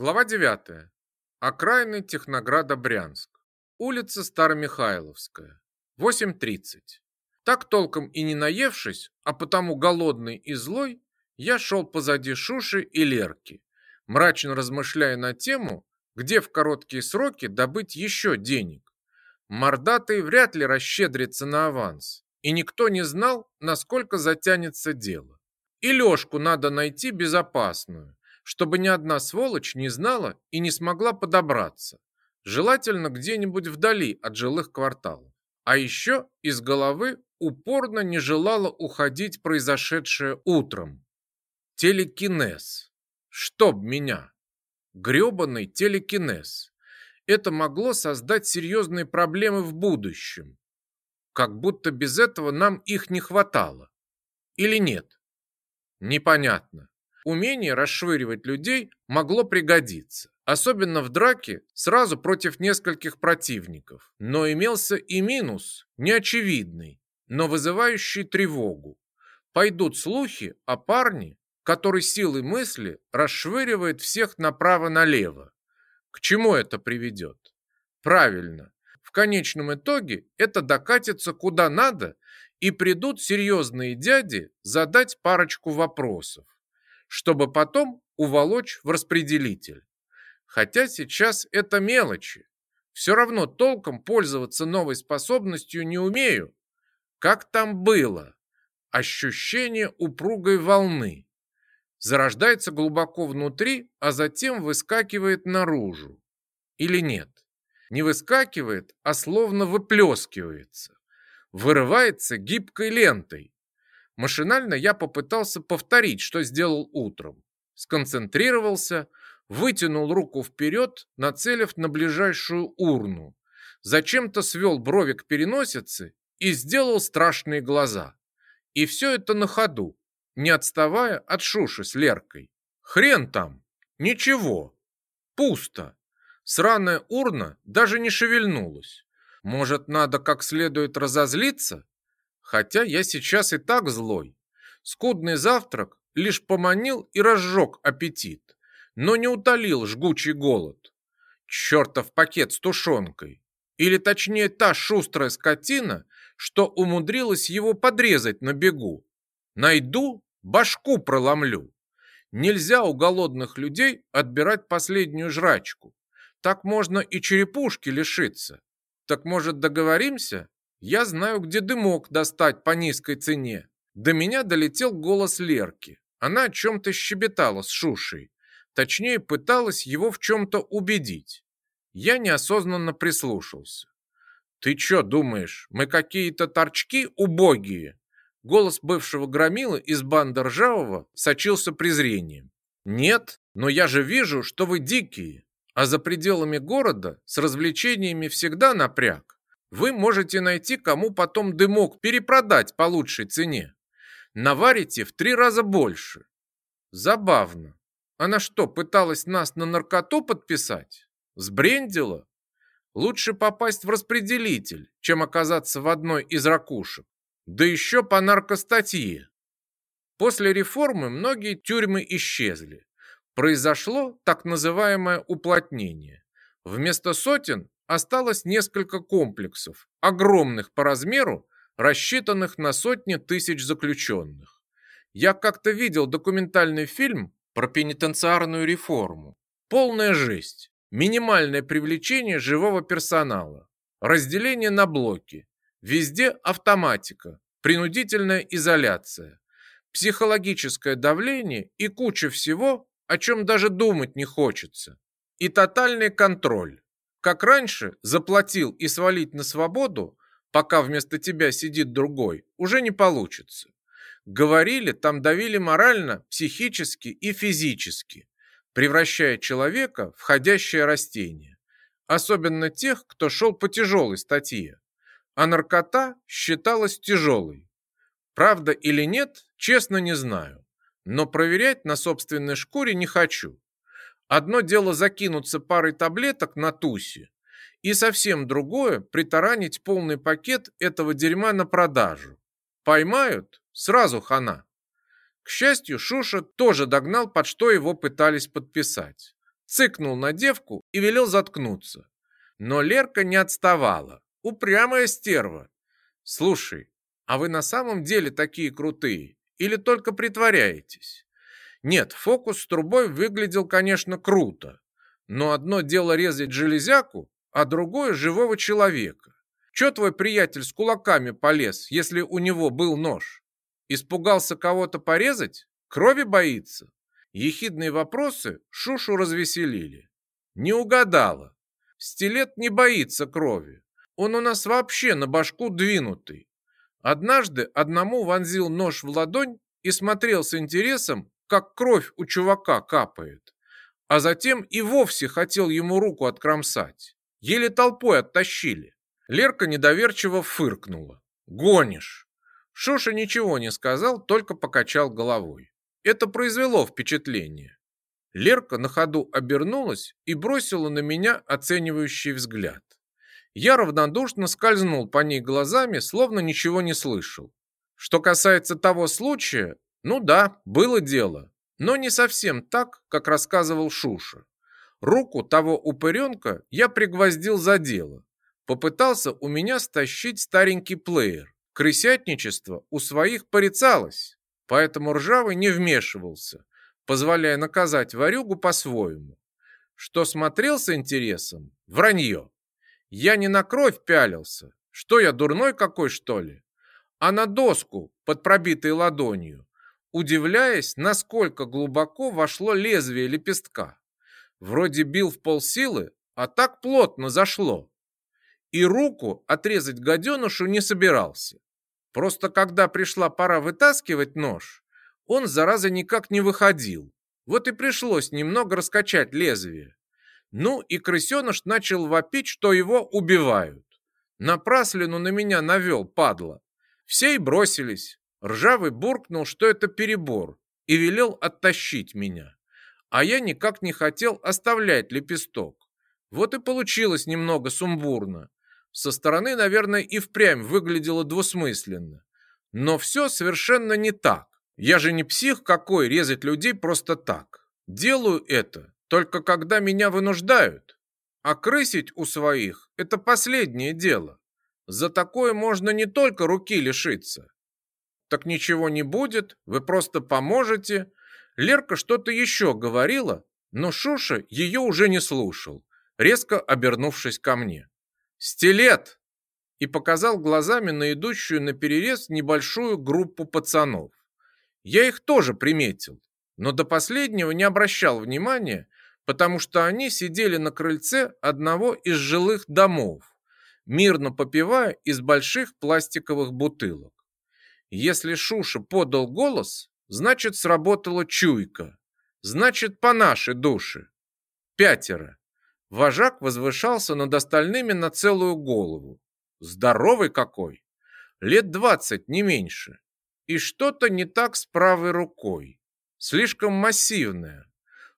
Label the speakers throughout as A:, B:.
A: Глава 9. Окраины Технограда Брянск. Улица Старомихайловская. 8.30. Так толком и не наевшись, а потому голодный и злой, я шел позади Шуши и Лерки, мрачно размышляя на тему, где в короткие сроки добыть еще денег. Мордатый вряд ли расщедрится на аванс, и никто не знал, насколько затянется дело. И Лешку надо найти безопасную, чтобы ни одна сволочь не знала и не смогла подобраться. Желательно где-нибудь вдали от жилых кварталов. А еще из головы упорно не желала уходить произошедшее утром. Телекинез. Чтоб меня. Гребаный телекинез. Это могло создать серьезные проблемы в будущем. Как будто без этого нам их не хватало. Или нет? Непонятно. Умение расшвыривать людей могло пригодиться, особенно в драке сразу против нескольких противников. Но имелся и минус, неочевидный, но вызывающий тревогу. Пойдут слухи о парне, который силой мысли расшвыривает всех направо-налево. К чему это приведет? Правильно, в конечном итоге это докатится куда надо, и придут серьезные дяди задать парочку вопросов чтобы потом уволочь в распределитель. Хотя сейчас это мелочи. Все равно толком пользоваться новой способностью не умею. Как там было? Ощущение упругой волны. Зарождается глубоко внутри, а затем выскакивает наружу. Или нет? Не выскакивает, а словно выплескивается. Вырывается гибкой лентой, Машинально я попытался повторить, что сделал утром. Сконцентрировался, вытянул руку вперед, нацелив на ближайшую урну. Зачем-то свел брови к переносице и сделал страшные глаза. И все это на ходу, не отставая от Шуши с Леркой. Хрен там! Ничего! Пусто! Сраная урна даже не шевельнулась. Может, надо как следует разозлиться Хотя я сейчас и так злой. Скудный завтрак лишь поманил и разжег аппетит, но не утолил жгучий голод. Чертов пакет с тушенкой. Или точнее та шустрая скотина, что умудрилась его подрезать на бегу. Найду, башку проломлю. Нельзя у голодных людей отбирать последнюю жрачку. Так можно и черепушки лишиться. Так может договоримся, я знаю, где дымок достать по низкой цене. До меня долетел голос Лерки. Она о чем-то щебетала с Шушей. Точнее, пыталась его в чем-то убедить. Я неосознанно прислушался. «Ты что думаешь, мы какие-то торчки убогие?» Голос бывшего громила из банды Ржавого сочился презрением. «Нет, но я же вижу, что вы дикие, а за пределами города с развлечениями всегда напряг. Вы можете найти кому потом дымок перепродать по лучшей цене. Наварите в три раза больше. Забавно. Она что, пыталась нас на наркоту подписать? Сбрендила? Лучше попасть в распределитель, чем оказаться в одной из ракушек. Да еще по наркостатье. После реформы многие тюрьмы исчезли. Произошло так называемое уплотнение. Вместо сотен осталось несколько комплексов, огромных по размеру, рассчитанных на сотни тысяч заключенных. Я как-то видел документальный фильм про пенитенциарную реформу. Полная жесть, минимальное привлечение живого персонала, разделение на блоки, везде автоматика, принудительная изоляция, психологическое давление и куча всего, о чем даже думать не хочется, и тотальный контроль как раньше, заплатил и свалить на свободу, пока вместо тебя сидит другой, уже не получится. Говорили, там давили морально, психически и физически, превращая человека в ходящее растение. Особенно тех, кто шел по тяжелой статье. А наркота считалась тяжелой. Правда или нет, честно не знаю. Но проверять на собственной шкуре не хочу. Одно дело закинуться парой таблеток на тусе, и совсем другое – притаранить полный пакет этого дерьма на продажу. Поймают – сразу хана. К счастью, Шуша тоже догнал, под что его пытались подписать. Цыкнул на девку и велел заткнуться. Но Лерка не отставала. Упрямая стерва. «Слушай, а вы на самом деле такие крутые? Или только притворяетесь?» Нет, фокус с трубой выглядел, конечно, круто. Но одно дело резать железяку, а другое – живого человека. Че твой приятель с кулаками полез, если у него был нож? Испугался кого-то порезать? Крови боится? Ехидные вопросы Шушу развеселили. Не угадала. Стилет не боится крови. Он у нас вообще на башку двинутый. Однажды одному вонзил нож в ладонь и смотрел с интересом, как кровь у чувака капает. А затем и вовсе хотел ему руку откромсать. Еле толпой оттащили. Лерка недоверчиво фыркнула. «Гонишь!» Шуша ничего не сказал, только покачал головой. Это произвело впечатление. Лерка на ходу обернулась и бросила на меня оценивающий взгляд. Я равнодушно скользнул по ней глазами, словно ничего не слышал. Что касается того случая, ну да, было дело, но не совсем так, как рассказывал Шуша. Руку того упыренка я пригвоздил за дело. Попытался у меня стащить старенький плеер. Крысятничество у своих порицалось, поэтому Ржавый не вмешивался, позволяя наказать варюгу по-своему. Что смотрел с интересом? Вранье. Я не на кровь пялился. Что я, дурной какой, что ли? А на доску под пробитой ладонью удивляясь, насколько глубоко вошло лезвие лепестка. Вроде бил в полсилы, а так плотно зашло. И руку отрезать гаденышу не собирался. Просто когда пришла пора вытаскивать нож, он, зараза, никак не выходил. Вот и пришлось немного раскачать лезвие. Ну и крысеныш начал вопить, что его убивают. Напраслину на меня навел, падла. Все и бросились. Ржавый буркнул, что это перебор, и велел оттащить меня. А я никак не хотел оставлять лепесток. Вот и получилось немного сумбурно. Со стороны, наверное, и впрямь выглядело двусмысленно. Но все совершенно не так. Я же не псих какой резать людей просто так. Делаю это только когда меня вынуждают. А крысить у своих – это последнее дело. За такое можно не только руки лишиться, так ничего не будет, вы просто поможете. Лерка что-то еще говорила, но Шуша ее уже не слушал, резко обернувшись ко мне. «Стилет!» и показал глазами на идущую на перерез небольшую группу пацанов. Я их тоже приметил, но до последнего не обращал внимания, потому что они сидели на крыльце одного из жилых домов, мирно попивая из больших пластиковых бутылок. Если Шуша подал голос, значит, сработала чуйка. Значит, по нашей душе. Пятеро. Вожак возвышался над остальными на целую голову. Здоровый какой! Лет двадцать, не меньше. И что-то не так с правой рукой. Слишком массивная.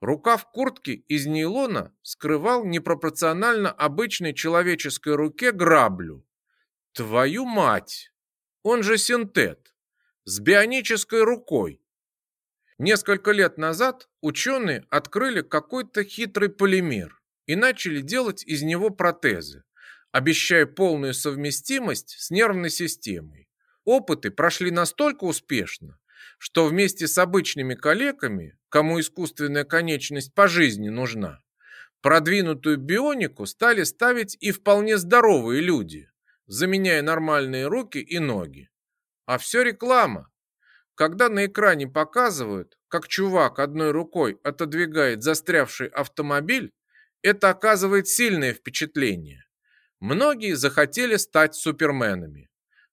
A: Рукав куртки из нейлона скрывал непропорционально обычной человеческой руке граблю. Твою мать! он же синтет, с бионической рукой. Несколько лет назад ученые открыли какой-то хитрый полимер и начали делать из него протезы, обещая полную совместимость с нервной системой. Опыты прошли настолько успешно, что вместе с обычными коллегами, кому искусственная конечность по жизни нужна, продвинутую бионику стали ставить и вполне здоровые люди – заменяя нормальные руки и ноги. А все реклама. Когда на экране показывают, как чувак одной рукой отодвигает застрявший автомобиль, это оказывает сильное впечатление. Многие захотели стать суперменами.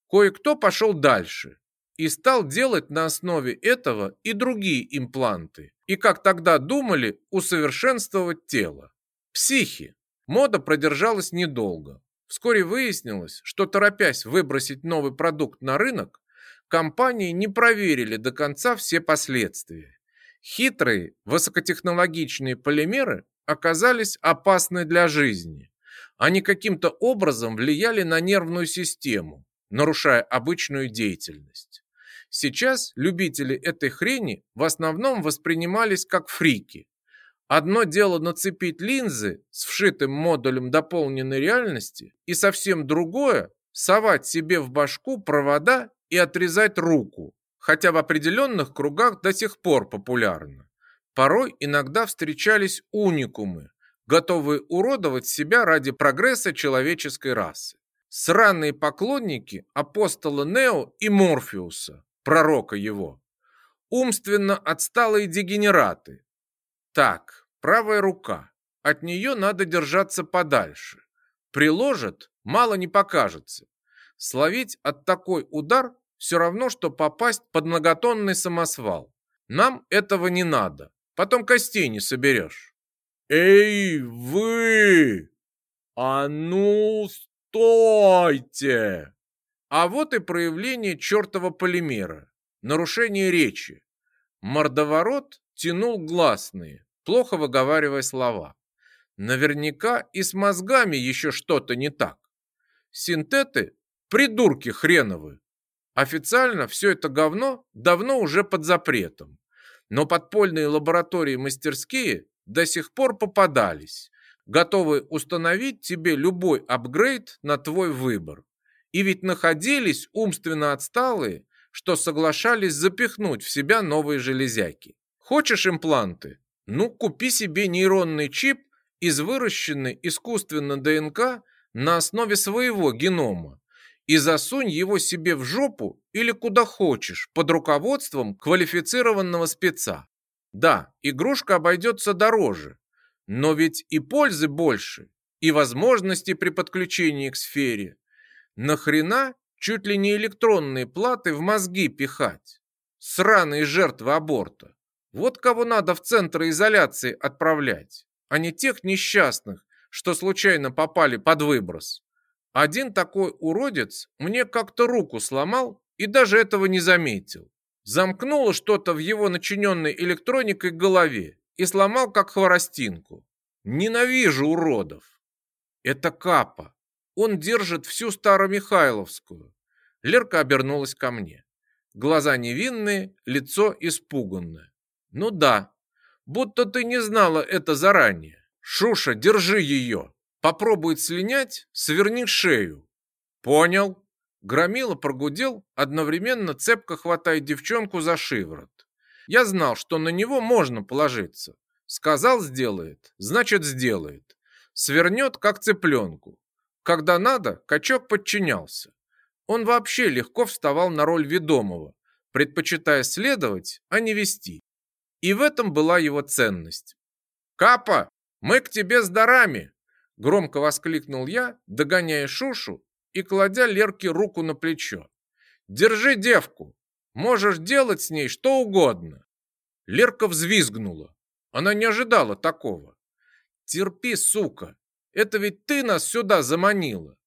A: Кое-кто пошел дальше и стал делать на основе этого и другие импланты, и, как тогда думали, усовершенствовать тело. Психи. Мода продержалась недолго, Вскоре выяснилось, что торопясь выбросить новый продукт на рынок, компании не проверили до конца все последствия. Хитрые, высокотехнологичные полимеры оказались опасны для жизни. Они каким-то образом влияли на нервную систему, нарушая обычную деятельность. Сейчас любители этой хрени в основном воспринимались как фрики, Одно дело нацепить линзы с вшитым модулем дополненной реальности, и совсем другое – совать себе в башку провода и отрезать руку, хотя в определенных кругах до сих пор популярно. Порой иногда встречались уникумы, готовые уродовать себя ради прогресса человеческой расы. Сраные поклонники апостола Нео и Морфеуса, пророка его. Умственно отсталые дегенераты – так, правая рука. От нее надо держаться подальше. Приложит, мало не покажется. Словить от такой удар все равно, что попасть под многотонный самосвал. Нам этого не надо. Потом костей не соберешь. «Эй, вы! А ну, стойте!» А вот и проявление чертова полимера. Нарушение речи. Мордоворот тянул гласные плохо выговаривая слова. Наверняка и с мозгами еще что-то не так. Синтеты – придурки хреновы. Официально все это говно давно уже под запретом. Но подпольные лаборатории и мастерские до сих пор попадались, готовые установить тебе любой апгрейд на твой выбор. И ведь находились умственно отсталые, что соглашались запихнуть в себя новые железяки. Хочешь импланты? Ну, купи себе нейронный чип из выращенной искусственно ДНК на основе своего генома и засунь его себе в жопу или куда хочешь под руководством квалифицированного спеца. Да, игрушка обойдется дороже, но ведь и пользы больше, и возможности при подключении к сфере. Нахрена чуть ли не электронные платы в мозги пихать? Сраные жертвы аборта. Вот кого надо в центры изоляции отправлять, а не тех несчастных, что случайно попали под выброс. Один такой уродец мне как-то руку сломал и даже этого не заметил. Замкнуло что-то в его начиненной электроникой голове и сломал как хворостинку. Ненавижу уродов. Это Капа. Он держит всю Старомихайловскую. Лерка обернулась ко мне. Глаза невинные, лицо испуганное. Ну да, будто ты не знала это заранее. Шуша, держи ее. Попробует слинять, сверни шею. Понял. Громила прогудел, одновременно цепко хватая девчонку за шиворот. Я знал, что на него можно положиться. Сказал сделает, значит сделает. Свернет, как цыпленку. Когда надо, качок подчинялся. Он вообще легко вставал на роль ведомого, предпочитая следовать, а не вести. И в этом была его ценность. «Капа, мы к тебе с дарами!» Громко воскликнул я, догоняя Шушу и кладя Лерке руку на плечо. «Держи девку! Можешь делать с ней что угодно!» Лерка взвизгнула. Она не ожидала такого. «Терпи, сука! Это ведь ты нас сюда заманила!»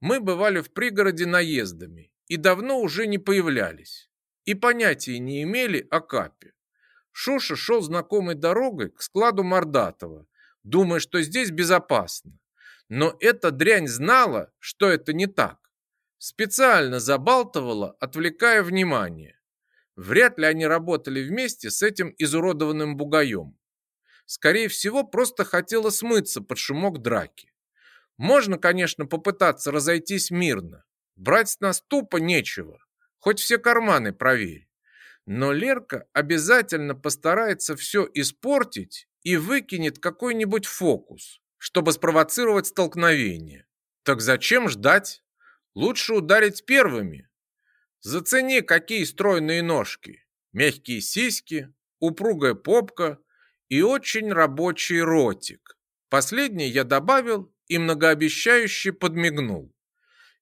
A: Мы бывали в пригороде наездами и давно уже не появлялись. И понятия не имели о Капе. Шоша шел знакомой дорогой к складу Мордатова, думая, что здесь безопасно. Но эта дрянь знала, что это не так. Специально забалтывала, отвлекая внимание. Вряд ли они работали вместе с этим изуродованным бугаем. Скорее всего, просто хотела смыться под шумок драки. Можно, конечно, попытаться разойтись мирно. Брать с нас тупо нечего. Хоть все карманы проверь. Но Лерка обязательно постарается все испортить и выкинет какой-нибудь фокус, чтобы спровоцировать столкновение. Так зачем ждать? Лучше ударить первыми. Зацени, какие стройные ножки, мягкие сиськи, упругая попка и очень рабочий ротик. Последний я добавил и многообещающе подмигнул.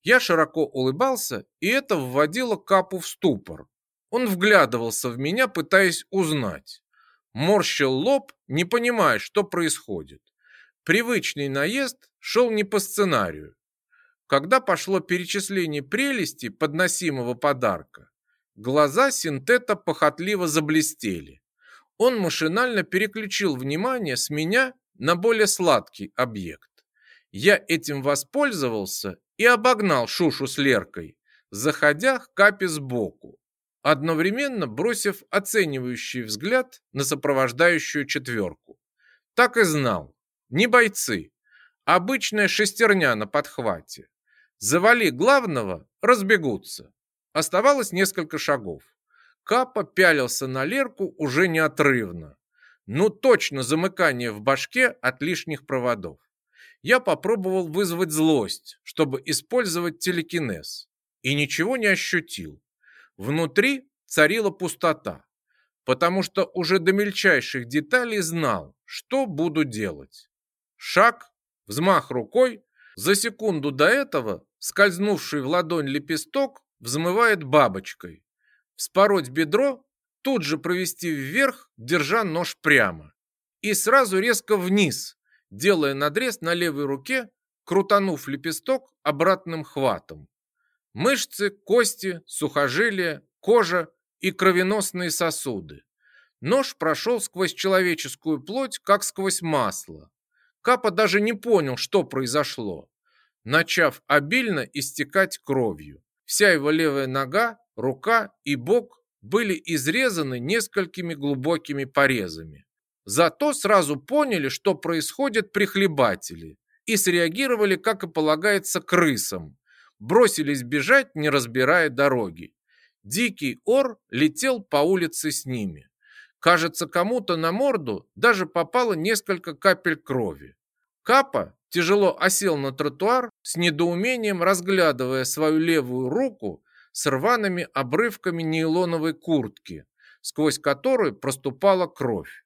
A: Я широко улыбался, и это вводило капу в ступор. Он вглядывался в меня, пытаясь узнать. Морщил лоб, не понимая, что происходит. Привычный наезд шел не по сценарию. Когда пошло перечисление прелести подносимого подарка, глаза синтета похотливо заблестели. Он машинально переключил внимание с меня на более сладкий объект. Я этим воспользовался и обогнал Шушу с Леркой, заходя к Капе сбоку. Одновременно бросив оценивающий взгляд на сопровождающую четверку. Так и знал. Не бойцы. Обычная шестерня на подхвате. Завали главного, разбегутся. Оставалось несколько шагов. Капа пялился на Лерку уже неотрывно. Ну точно замыкание в башке от лишних проводов. Я попробовал вызвать злость, чтобы использовать телекинез. И ничего не ощутил. Внутри царила пустота, потому что уже до мельчайших деталей знал, что буду делать. Шаг, взмах рукой, за секунду до этого скользнувший в ладонь лепесток взмывает бабочкой. Вспороть бедро, тут же провести вверх, держа нож прямо. И сразу резко вниз, делая надрез на левой руке, крутанув лепесток обратным хватом мышцы, кости, сухожилия, кожа и кровеносные сосуды. Нож прошел сквозь человеческую плоть, как сквозь масло. Капа даже не понял, что произошло, начав обильно истекать кровью. Вся его левая нога, рука и бок были изрезаны несколькими глубокими порезами. Зато сразу поняли, что происходит прихлебатели, и среагировали, как и полагается, крысам, бросились бежать, не разбирая дороги. Дикий ор летел по улице с ними. Кажется, кому-то на морду даже попало несколько капель крови. Капа тяжело осел на тротуар, с недоумением разглядывая свою левую руку с рваными обрывками нейлоновой куртки, сквозь которую проступала кровь.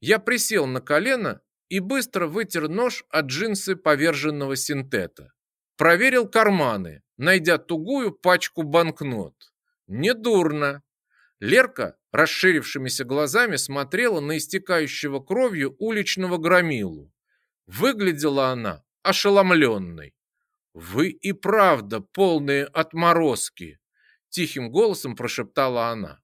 A: Я присел на колено и быстро вытер нож от джинсы поверженного синтета проверил карманы, найдя тугую пачку банкнот. Недурно. Лерка расширившимися глазами смотрела на истекающего кровью уличного громилу. Выглядела она ошеломленной. «Вы и правда полные отморозки!» – тихим голосом прошептала она.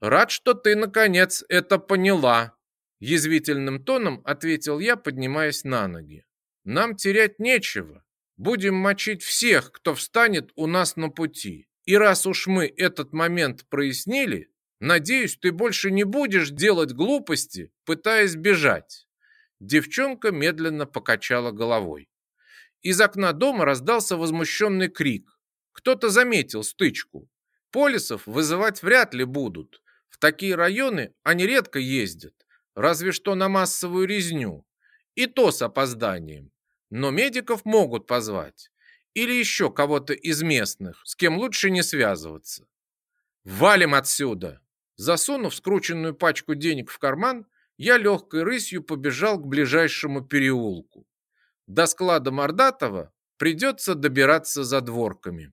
A: «Рад, что ты, наконец, это поняла!» – язвительным тоном ответил я, поднимаясь на ноги. «Нам терять нечего. Будем мочить всех, кто встанет у нас на пути. И раз уж мы этот момент прояснили, надеюсь, ты больше не будешь делать глупости, пытаясь бежать». Девчонка медленно покачала головой. Из окна дома раздался возмущенный крик. Кто-то заметил стычку. Полисов вызывать вряд ли будут. В такие районы они редко ездят, разве что на массовую резню. И то с опозданием но медиков могут позвать. Или еще кого-то из местных, с кем лучше не связываться. «Валим отсюда!» Засунув скрученную пачку денег в карман, я легкой рысью побежал к ближайшему переулку. До склада Мордатова придется добираться за дворками.